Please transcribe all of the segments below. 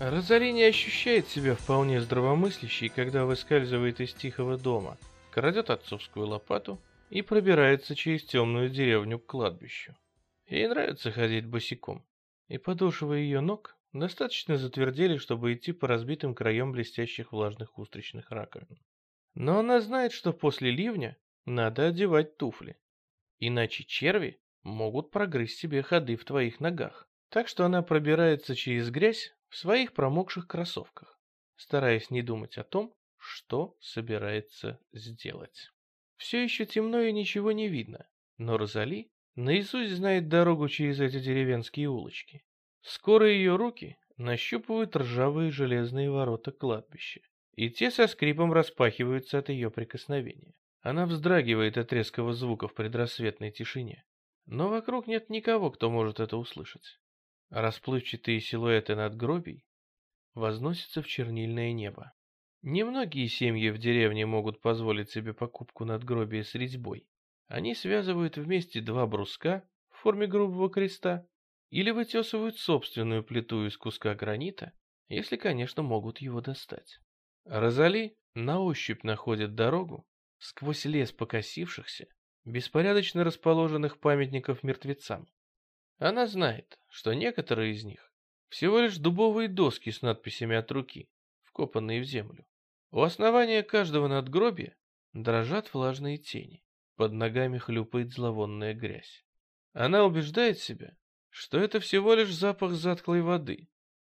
Розали не ощущает себя вполне здравомыслящей, когда выскальзывает из тихого дома, крадет отцовскую лопату и пробирается через темную деревню к кладбищу. Ей нравится ходить босиком, и подошвы ее ног достаточно затвердели, чтобы идти по разбитым краям блестящих влажных устричных раковин. Но она знает, что после ливня надо одевать туфли, иначе черви могут прогрызть себе ходы в твоих ногах. Так что она пробирается через грязь в своих промокших кроссовках, стараясь не думать о том, что собирается сделать. Все еще темно и ничего не видно, но Розали наизусть знает дорогу через эти деревенские улочки. Скоро ее руки нащупывают ржавые железные ворота кладбища, и те со скрипом распахиваются от ее прикосновения. Она вздрагивает от резкого звука в предрассветной тишине, но вокруг нет никого, кто может это услышать. Расплывчатые силуэты надгробий возносятся в чернильное небо. Немногие семьи в деревне могут позволить себе покупку надгробия с резьбой. Они связывают вместе два бруска в форме грубого креста или вытесывают собственную плиту из куска гранита, если, конечно, могут его достать. Розали на ощупь находит дорогу сквозь лес покосившихся, беспорядочно расположенных памятников мертвецам. Она знает, что некоторые из них всего лишь дубовые доски с надписями от руки, вкопанные в землю. У основания каждого надгробия дрожат влажные тени, под ногами хлюпает зловонная грязь. Она убеждает себя, что это всего лишь запах затхлой воды.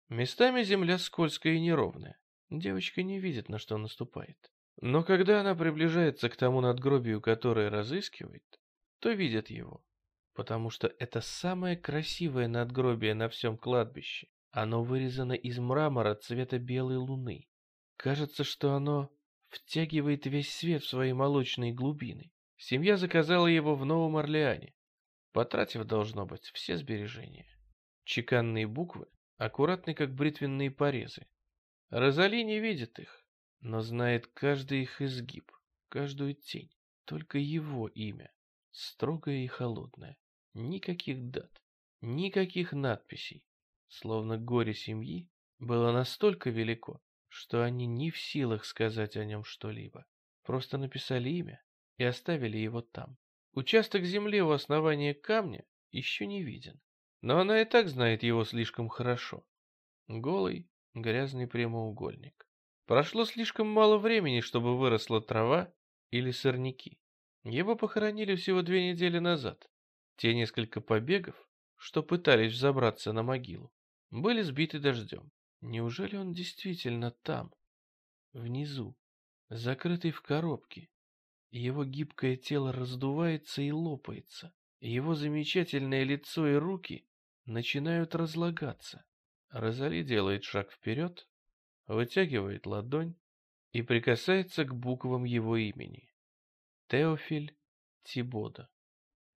Местами земля скользкая и неровная. Девочка не видит, на что наступает. Но когда она приближается к тому надгробию, которое разыскивает, то видит его потому что это самое красивое надгробие на всем кладбище. Оно вырезано из мрамора цвета белой луны. Кажется, что оно втягивает весь свет в свои молочные глубины. Семья заказала его в Новом Орлеане, потратив, должно быть, все сбережения. Чеканные буквы аккуратны, как бритвенные порезы. Розали не видит их, но знает каждый их изгиб, каждую тень, только его имя, строгое и холодное. Никаких дат, никаких надписей. Словно горе семьи было настолько велико, что они не в силах сказать о нем что-либо. Просто написали имя и оставили его там. Участок земли у основания камня еще не виден, но она и так знает его слишком хорошо. Голый, грязный прямоугольник. Прошло слишком мало времени, чтобы выросла трава или сорняки. Его похоронили всего две недели назад. Те несколько побегов, что пытались взобраться на могилу, были сбиты дождем. Неужели он действительно там, внизу, закрытый в коробке? Его гибкое тело раздувается и лопается, его замечательное лицо и руки начинают разлагаться. Розали делает шаг вперед, вытягивает ладонь и прикасается к буквам его имени. Теофиль Тибода.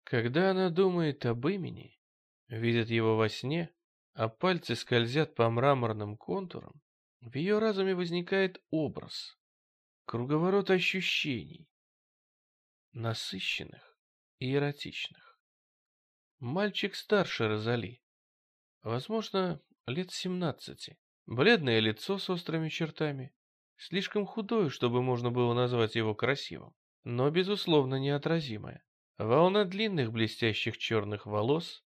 Когда она думает об имени, видит его во сне, а пальцы скользят по мраморным контурам, в ее разуме возникает образ, круговорот ощущений, насыщенных и эротичных. Мальчик старше Розали, возможно, лет семнадцати, бледное лицо с острыми чертами, слишком худое, чтобы можно было назвать его красивым, но, безусловно, неотразимое. Волна длинных блестящих черных волос,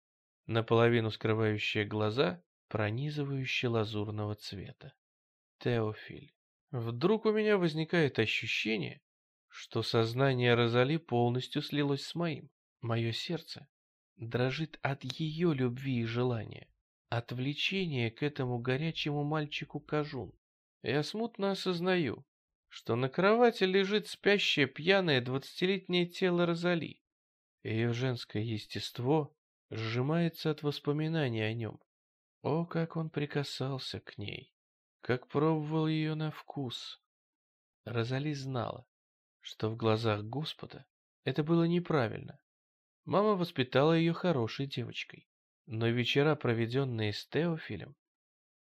наполовину скрывающая глаза, пронизывающая лазурного цвета. Теофиль. Вдруг у меня возникает ощущение, что сознание Розали полностью слилось с моим. Мое сердце дрожит от ее любви и желания, от влечения к этому горячему мальчику Кажун. Я смутно осознаю, что на кровати лежит спящее пьяное двадцатилетнее тело Розали. Ее женское естество сжимается от воспоминаний о нем. О, как он прикасался к ней, как пробовал ее на вкус. Розали знала, что в глазах Господа это было неправильно. Мама воспитала ее хорошей девочкой. Но вечера, проведенные с Теофилем,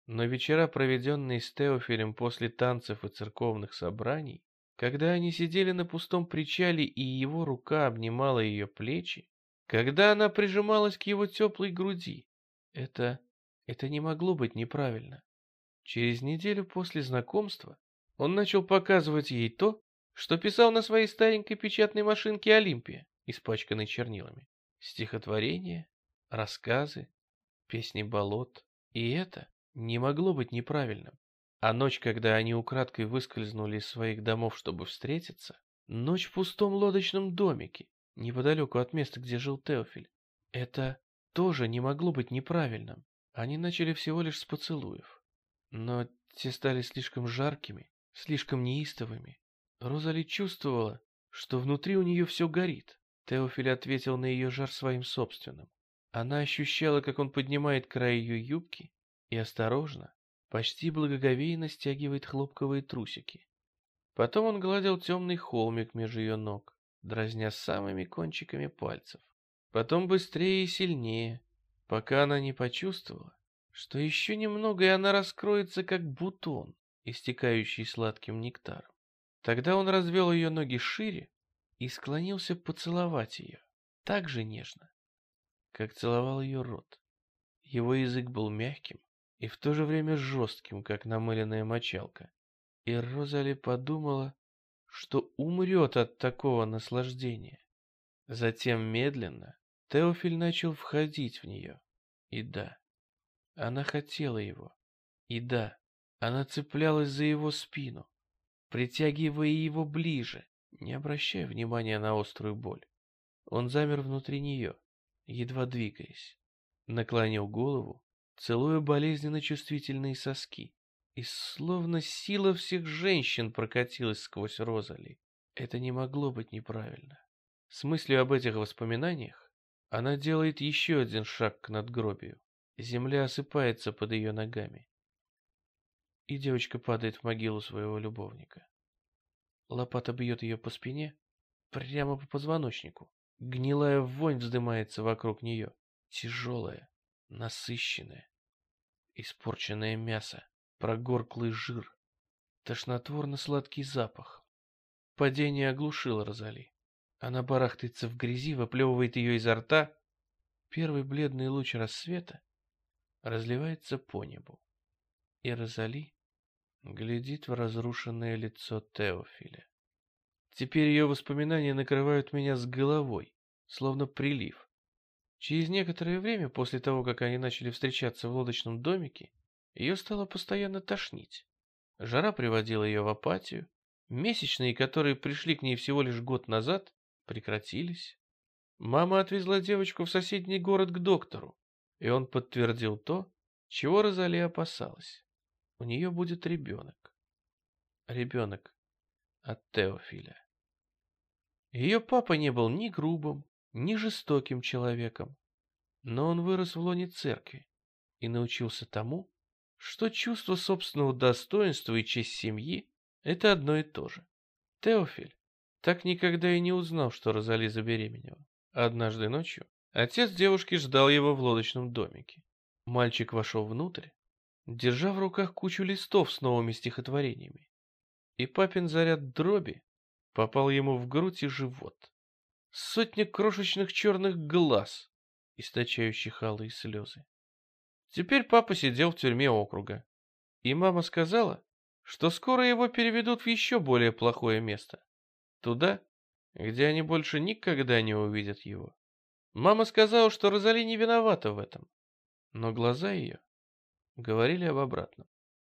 но вечера, проведенные с Теофилем после танцев и церковных собраний, когда они сидели на пустом причале и его рука обнимала ее плечи, когда она прижималась к его теплой груди. Это... это не могло быть неправильно. Через неделю после знакомства он начал показывать ей то, что писал на своей старенькой печатной машинке Олимпия, испачканной чернилами. Стихотворения, рассказы, песни болот. И это не могло быть неправильным. А ночь, когда они украдкой выскользнули из своих домов, чтобы встретиться, ночь в пустом лодочном домике, неподалеку от места, где жил Теофиль, это тоже не могло быть неправильным. Они начали всего лишь с поцелуев. Но те стали слишком жаркими, слишком неистовыми. Розали чувствовала, что внутри у нее все горит. Теофиль ответил на ее жар своим собственным. Она ощущала, как он поднимает край ее юбки и осторожно, почти благоговейно стягивает хлопковые трусики. Потом он гладил темный холмик между ее ног, дразня самыми кончиками пальцев. Потом быстрее и сильнее, пока она не почувствовала, что еще немного и она раскроется, как бутон, истекающий сладким нектаром. Тогда он развел ее ноги шире и склонился поцеловать ее, так же нежно, как целовал ее рот. Его язык был мягким и в то же время жестким, как намыленная мочалка. И Розали подумала, что умрет от такого наслаждения. Затем медленно Теофиль начал входить в нее. И да, она хотела его. И да, она цеплялась за его спину, притягивая его ближе, не обращая внимания на острую боль. Он замер внутри нее, едва двигаясь, наклонил голову, целуя болезненно чувствительные соски. И словно сила всех женщин прокатилась сквозь Розали. Это не могло быть неправильно. С мыслью об этих воспоминаниях она делает еще один шаг к надгробию. Земля осыпается под ее ногами. И девочка падает в могилу своего любовника. Лопата бьет ее по спине, прямо по позвоночнику. Гнилая вонь вздымается вокруг нее. Тяжелая, насыщенная. Испорченное мясо, прогорклый жир, тошнотворно-сладкий запах. Падение оглушило Розали. Она барахтается в грязи, выплевывает ее изо рта. Первый бледный луч рассвета разливается по небу. И Розали глядит в разрушенное лицо Теофиля. Теперь ее воспоминания накрывают меня с головой, словно прилив. Через некоторое время после того, как они начали встречаться в лодочном домике, ее стало постоянно тошнить. Жара приводила ее в апатию. Месячные, которые пришли к ней всего лишь год назад, прекратились. Мама отвезла девочку в соседний город к доктору, и он подтвердил то, чего Розали опасалась. У нее будет ребенок. Ребенок от Теофиля. Ее папа не был ни грубым, ни жестоким человеком, но он вырос в лоне церкви и научился тому, что чувство собственного достоинства и честь семьи – это одно и то же. Теофиль так никогда и не узнал, что Розали забеременела. Однажды ночью отец девушки ждал его в лодочном домике. Мальчик вошел внутрь, держа в руках кучу листов с новыми стихотворениями. И папин заряд дроби попал ему в грудь и живот. Сотня крошечных черных глаз, источающих алые слезы. Теперь папа сидел в тюрьме округа. И мама сказала, что скоро его переведут в еще более плохое место. Туда, где они больше никогда не увидят его. Мама сказала, что Розали не виновата в этом, но глаза ее говорили об обратном.